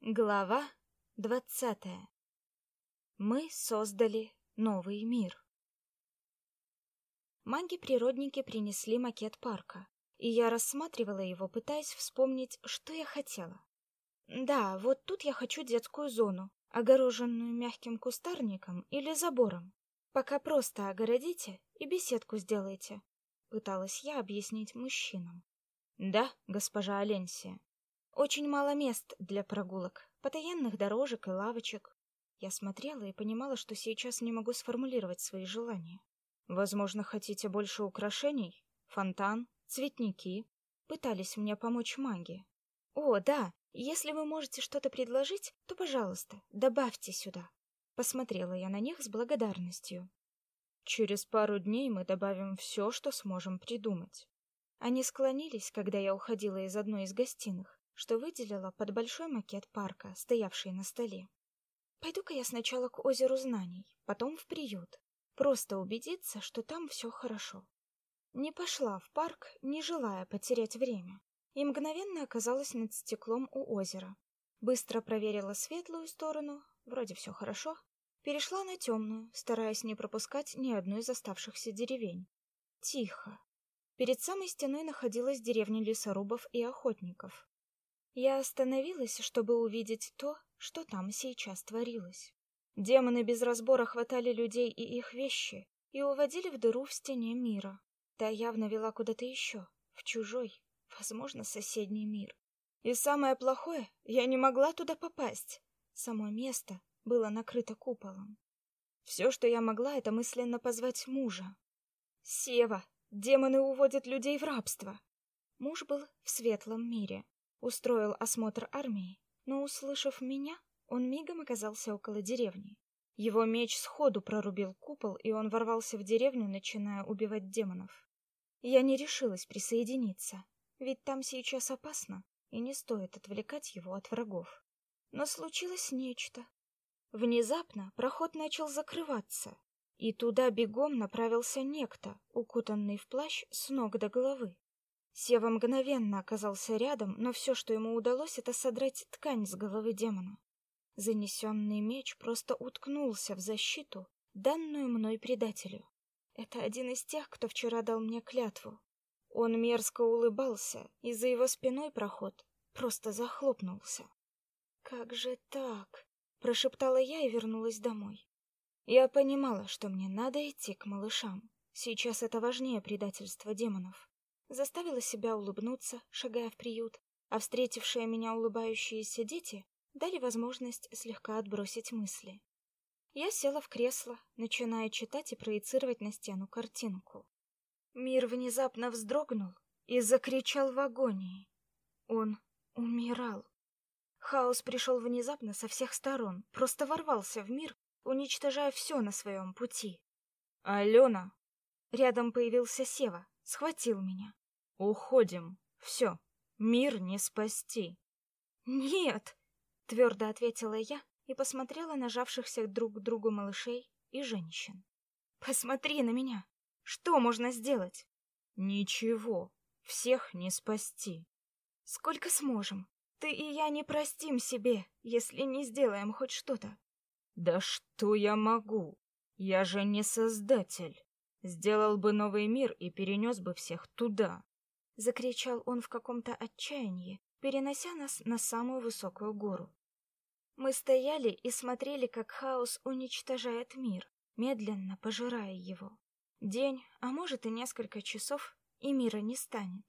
Глава двадцатая. Мы создали новый мир. Маги-природники принесли макет парка, и я рассматривала его, пытаясь вспомнить, что я хотела. Да, вот тут я хочу детскую зону, огороженную мягким кустарником или забором. Пока просто огородите и беседку сделайте, пыталась я объяснить мужчинам. Да, госпожа Аленсия. Очень мало мест для прогулок, потаенных дорожек и лавочек. Я смотрела и понимала, что сейчас не могу сформулировать свои желания. Возможно, хотите больше украшений? Фонтан, цветники? Пытались мне помочь маги. О, да, если вы можете что-то предложить, то, пожалуйста, добавьте сюда. Посмотрела я на них с благодарностью. Через пару дней мы добавим все, что сможем придумать. Они склонились, когда я уходила из одной из гостиных что выделила под большой макет парка, стоявший на столе. Пойду-ка я сначала к озеру знаний, потом в приют, просто убедиться, что там все хорошо. Не пошла в парк, не желая потерять время, и мгновенно оказалась над стеклом у озера. Быстро проверила светлую сторону, вроде все хорошо, перешла на темную, стараясь не пропускать ни одну из оставшихся деревень. Тихо. Перед самой стеной находилась деревня лесорубов и охотников. Я остановилась, чтобы увидеть то, что там сейчас творилось. Демоны без разбора хватали людей и их вещи и уводили в дыру в стене мира. Та явно вела куда-то еще, в чужой, возможно, соседний мир. И самое плохое, я не могла туда попасть. Само место было накрыто куполом. Все, что я могла, это мысленно позвать мужа. Сева, демоны уводят людей в рабство. Муж был в светлом мире, устроил осмотр армии, но, услышав меня, он мигом оказался около деревни. Его меч сходу прорубил купол, и он ворвался в деревню, начиная убивать демонов. Я не решилась присоединиться, ведь там сейчас опасно, и не стоит отвлекать его от врагов. Но случилось нечто. Внезапно проход начал закрываться, и туда бегом направился некто, укутанный в плащ с ног до головы. Сева мгновенно оказался рядом, но все, что ему удалось, это содрать ткань с головы демона. Занесенный меч просто уткнулся в защиту, данную мной предателю. Это один из тех, кто вчера дал мне клятву. Он мерзко улыбался, и за его спиной проход просто захлопнулся. Как же так? прошептала я и вернулась домой. Я понимала, что мне надо идти к малышам. Сейчас это важнее предательства демонов заставила себя улыбнуться, шагая в приют, а встретившие меня улыбающиеся дети дали возможность слегка отбросить мысли. Я села в кресло, начиная читать и проецировать на стену картинку. Мир внезапно вздрогнул и закричал в агонии. Он умирал. Хаос пришел внезапно со всех сторон, просто ворвался в мир, уничтожая все на своем пути. Алена! Рядом появился Сева, схватил меня. Уходим. Все. Мир не спасти. Нет, твердо ответила я и посмотрела на жавшихся друг к другу малышей и женщин. Посмотри на меня. Что можно сделать? Ничего. Всех не спасти. Сколько сможем? Ты и я не простим себе, если не сделаем хоть что-то. Да что я могу? Я же не создатель. Сделал бы новый мир и перенес бы всех туда закричал он в каком-то отчаянии, перенося нас на самую высокую гору. Мы стояли и смотрели, как хаос уничтожает мир, медленно пожирая его. День, а может и несколько часов, и мира не станет.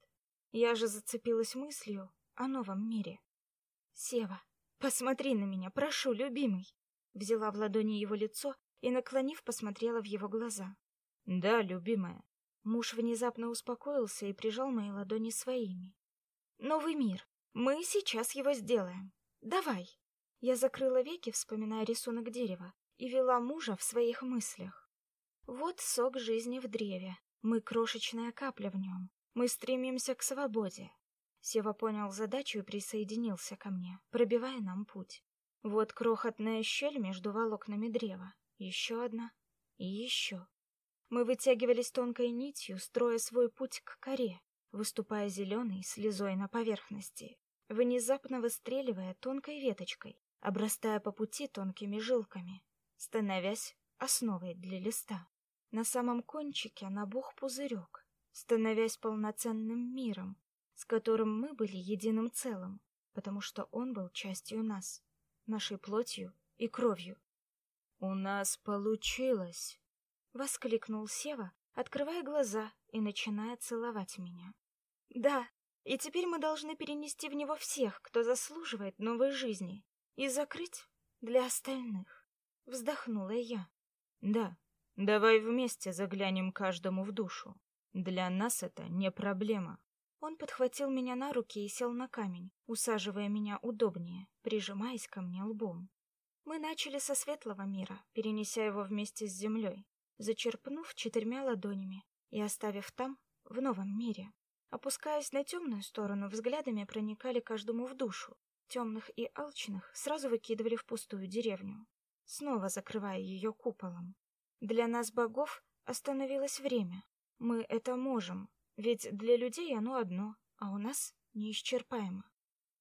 Я же зацепилась мыслью о новом мире. Сева, посмотри на меня, прошу, любимый. Взяла в ладони его лицо и наклонив, посмотрела в его глаза. Да, любимая, Муж внезапно успокоился и прижал мои ладони своими. Новый мир. Мы сейчас его сделаем. Давай. Я закрыла веки, вспоминая рисунок дерева, и вела мужа в своих мыслях. Вот сок жизни в древе. Мы крошечная капля в нем. Мы стремимся к свободе. Сева понял задачу и присоединился ко мне, пробивая нам путь. Вот крохотная щель между волокнами древа. Еще одна. И еще. Мы вытягивались тонкой нитью, строя свой путь к коре, выступая зеленой слезой на поверхности. внезапно выстреливая тонкой веточкой, обрастая по пути тонкими жилками, становясь основой для листа. На самом кончике набух пузырек, становясь полноценным миром, с которым мы были единым целым, потому что он был частью нас, нашей плотью и кровью. «У нас получилось!» — воскликнул Сева, открывая глаза и начиная целовать меня. «Да, и теперь мы должны перенести в него всех, кто заслуживает новой жизни, и закрыть для остальных», — вздохнула я. «Да, давай вместе заглянем каждому в душу. Для нас это не проблема». Он подхватил меня на руки и сел на камень, усаживая меня удобнее, прижимаясь ко мне лбом. Мы начали со светлого мира, перенеся его вместе с землей, зачерпнув четырьмя ладонями и оставив там, в новом мире. Опускаясь на темную сторону, взглядами проникали каждому в душу. Темных и алчных сразу выкидывали в пустую деревню, снова закрывая ее куполом. Для нас, богов, остановилось время. Мы это можем, ведь для людей оно одно, а у нас неисчерпаемо.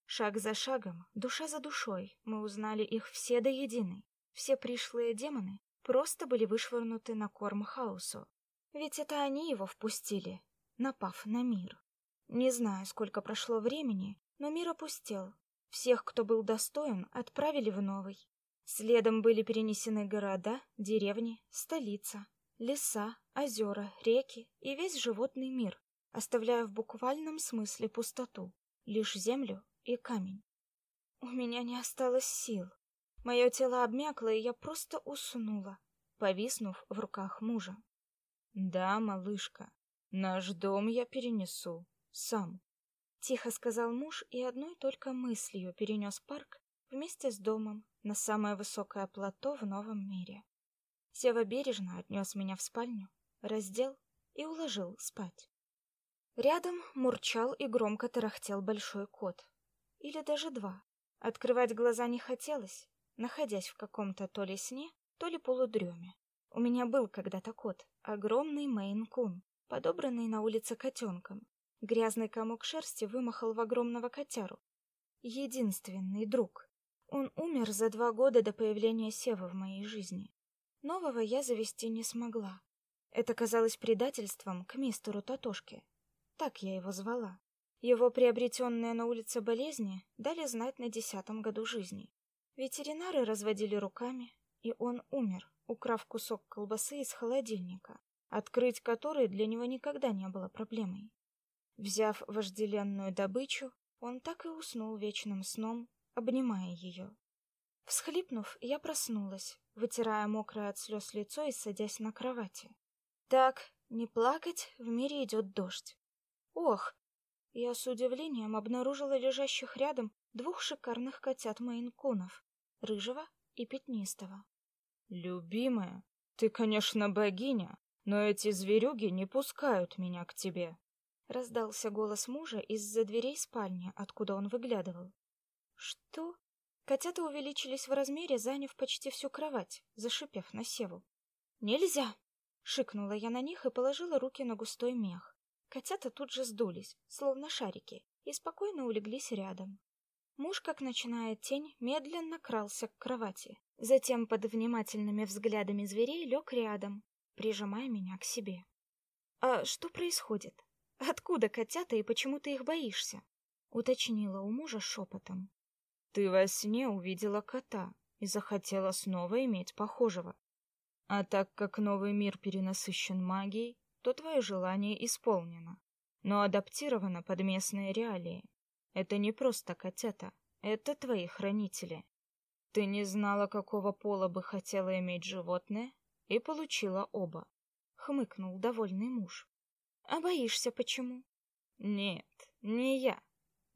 Шаг за шагом, душа за душой, мы узнали их все до единой. Все пришлые демоны просто были вышвырнуты на корм хаосу. Ведь это они его впустили, напав на мир. Не знаю, сколько прошло времени, но мир опустел. Всех, кто был достоин, отправили в новый. Следом были перенесены города, деревни, столица, леса, озера, реки и весь животный мир, оставляя в буквальном смысле пустоту, лишь землю и камень. У меня не осталось сил. Мое тело обмякло, и я просто уснула, повиснув в руках мужа. Да, малышка, наш дом я перенесу сам, тихо сказал муж и одной только мыслью перенес парк вместе с домом на самое высокое плато в новом мире. Сева бережно отнес меня в спальню, раздел и уложил спать. Рядом мурчал и громко тарахтел большой кот, или даже два. Открывать глаза не хотелось, находясь в каком-то то ли сне, то ли полудреме. У меня был когда-то кот, огромный мейн-кун, подобранный на улице котенком. Грязный комок шерсти вымахал в огромного котяру. Единственный друг. Он умер за два года до появления Севы в моей жизни. Нового я завести не смогла. Это казалось предательством к мистеру Татошке. Так я его звала. Его приобретенные на улице болезни дали знать на десятом году жизни. Ветеринары разводили руками, и он умер, украв кусок колбасы из холодильника, открыть который для него никогда не было проблемой. Взяв вожделенную добычу, он так и уснул вечным сном, обнимая ее. Всхлипнув, я проснулась, вытирая мокрое от слез лицо и садясь на кровати. Так, не плакать, в мире идет дождь. Ох, я с удивлением обнаружила лежащих рядом двух шикарных котят мейн-кунов, рыжего и пятнистого. «Любимая, ты, конечно, богиня, но эти зверюги не пускают меня к тебе», — раздался голос мужа из-за дверей спальни, откуда он выглядывал. «Что?» Котята увеличились в размере, заняв почти всю кровать, зашипев на Севу. «Нельзя!» — шикнула я на них и положила руки на густой мех. Котята тут же сдулись, словно шарики, и спокойно улеглись рядом. Муж, как начиная тень, медленно крался к кровати, затем под внимательными взглядами зверей лег рядом, прижимая меня к себе. А что происходит? Откуда котята и почему ты их боишься? уточнила у мужа шепотом. Ты во сне увидела кота и захотела снова иметь похожего. А так как новый мир перенасыщен магией, то твое желание исполнено, но адаптировано под местные реалии. Это не просто котята, это твои хранители. Ты не знала, какого пола бы хотела иметь животное, и получила оба. Хмыкнул довольный муж. А боишься почему? Нет, не я.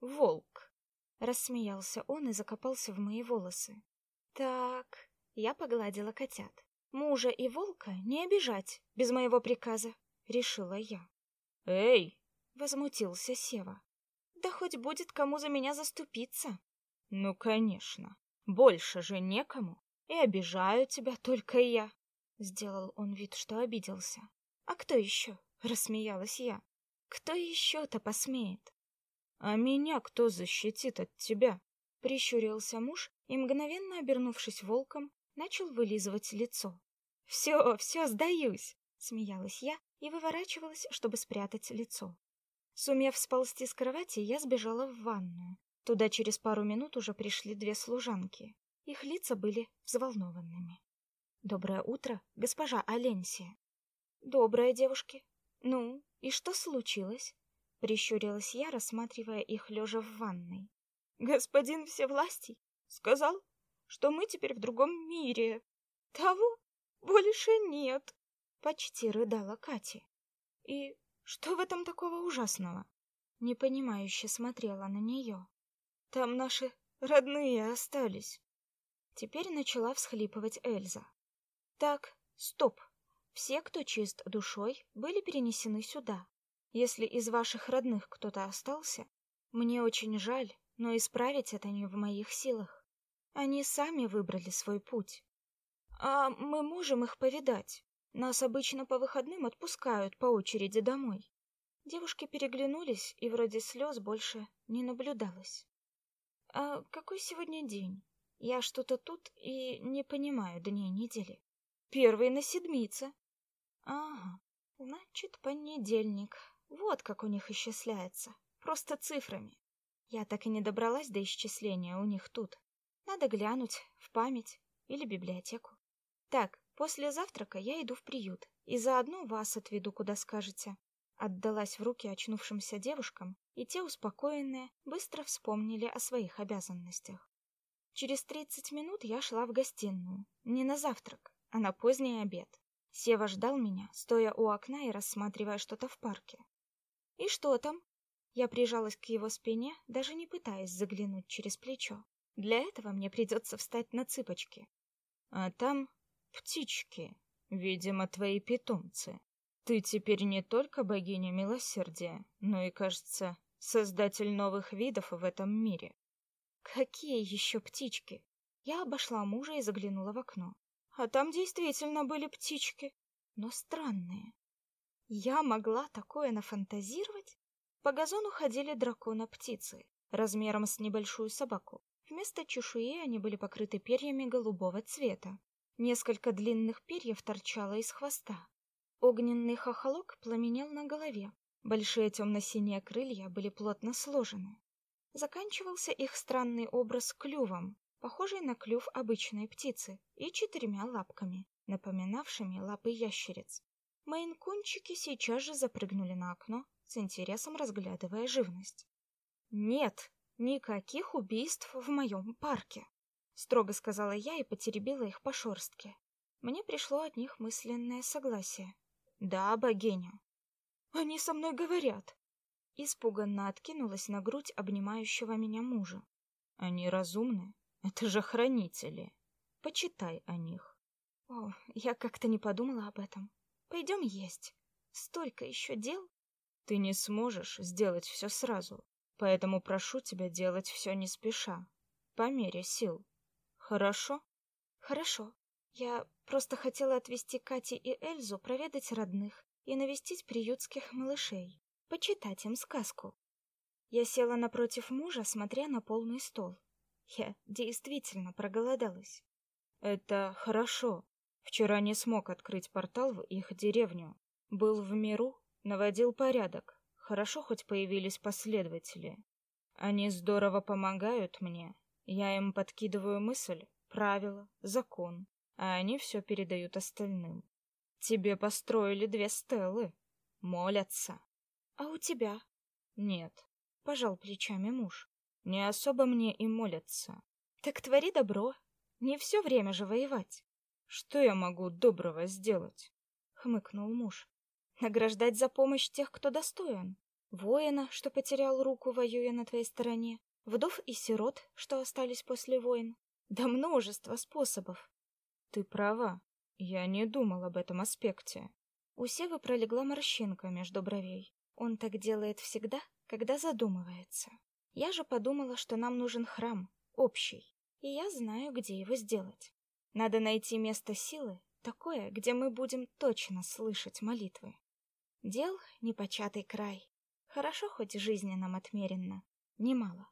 Волк. Рассмеялся он и закопался в мои волосы. Так, я погладила котят. Мужа и волка не обижать без моего приказа решила я. Эй, возмутился Сева. Да хоть будет кому за меня заступиться. Ну, конечно. Больше же некому, и обижаю тебя только я. Сделал он вид, что обиделся. А кто еще? рассмеялась я. Кто еще-то посмеет? А меня кто защитит от тебя? Прищурился муж и, мгновенно обернувшись волком, начал вылизывать лицо. «Все, все, сдаюсь!» — смеялась я и выворачивалась, чтобы спрятать лицо. Сумев сползти с кровати, я сбежала в ванную. Туда через пару минут уже пришли две служанки. Их лица были взволнованными. «Доброе утро, госпожа Аленсия». «Доброе, девушки. Ну, и что случилось?» Прищурилась я, рассматривая их лежа в ванной. «Господин Всевластий сказал, что мы теперь в другом мире. Того больше нет!» Почти рыдала Катя. «И что в этом такого ужасного?» Непонимающе смотрела на нее. «Там наши родные остались». Теперь начала всхлипывать Эльза. «Так, стоп. Все, кто чист душой, были перенесены сюда. Если из ваших родных кто-то остался, мне очень жаль, но исправить это не в моих силах. Они сами выбрали свой путь. А мы можем их повидать. Нас обычно по выходным отпускают по очереди домой. Девушки переглянулись, и вроде слез больше не наблюдалось. А какой сегодня день? Я что-то тут и не понимаю дней недели. Первый на седмице. Ага, значит, понедельник. Вот как у них исчисляется. Просто цифрами. Я так и не добралась до исчисления у них тут. Надо глянуть в память или библиотеку. Так, после завтрака я иду в приют и заодно вас отведу, куда скажете. Отдалась в руки очнувшимся девушкам, и те, успокоенные, быстро вспомнили о своих обязанностях. Через тридцать минут я шла в гостиную, не на завтрак, а на поздний обед. Сева ждал меня, стоя у окна и рассматривая что-то в парке. И что там? Я прижалась к его спине, даже не пытаясь заглянуть через плечо. Для этого мне придется встать на цыпочки. А там птички, видимо, твои питомцы. Ты теперь не только богиня милосердия, но и, кажется, создатель новых видов в этом мире. Какие еще птички? Я обошла мужа и заглянула в окно. А там действительно были птички, но странные. Я могла такое нафантазировать? По газону ходили дракона-птицы, размером с небольшую собаку. Вместо чешуи они были покрыты перьями голубого цвета. Несколько длинных перьев торчало из хвоста. Огненный хохолок пламенел на голове. Большие темно-синие крылья были плотно сложены. Заканчивался их странный образ клювом, похожий на клюв обычной птицы, и четырьмя лапками, напоминавшими лапы ящериц. Мейнкунчики сейчас же запрыгнули на окно, с интересом разглядывая живность. «Нет, никаких убийств в моем парке», — строго сказала я и потеребила их по шорстке. Мне пришло от них мысленное согласие. «Да, богиня». «Они со мной говорят». Испуганно откинулась на грудь обнимающего меня мужа. «Они разумны. Это же хранители. Почитай о них». О, я как-то не подумала об этом. Пойдем есть. Столько еще дел. Ты не сможешь сделать все сразу, поэтому прошу тебя делать все не спеша, по мере сил. Хорошо? Хорошо. Я просто хотела отвезти Кати и Эльзу проведать родных и навестить приютских малышей, почитать им сказку. Я села напротив мужа, смотря на полный стол. Я действительно проголодалась. Это хорошо, Вчера не смог открыть портал в их деревню. Был в миру, наводил порядок. Хорошо хоть появились последователи. Они здорово помогают мне. Я им подкидываю мысль, правила, закон, а они все передают остальным. Тебе построили две стелы. Молятся. А у тебя? Нет. Пожал плечами муж. Не особо мне и молятся. Так твори добро. Не все время же воевать. Что я могу доброго сделать? хмыкнул муж. Награждать за помощь тех, кто достоин. Воина, что потерял руку, воюя на твоей стороне, вдов и сирот, что остались после войн. Да множество способов. Ты права. Я не думал об этом аспекте. У Севы пролегла морщинка между бровей. Он так делает всегда, когда задумывается. Я же подумала, что нам нужен храм, общий, и я знаю, где его сделать. Надо найти место силы, такое, где мы будем точно слышать молитвы. Дел непочатый край. Хорошо хоть жизнь нам отмерена, немало.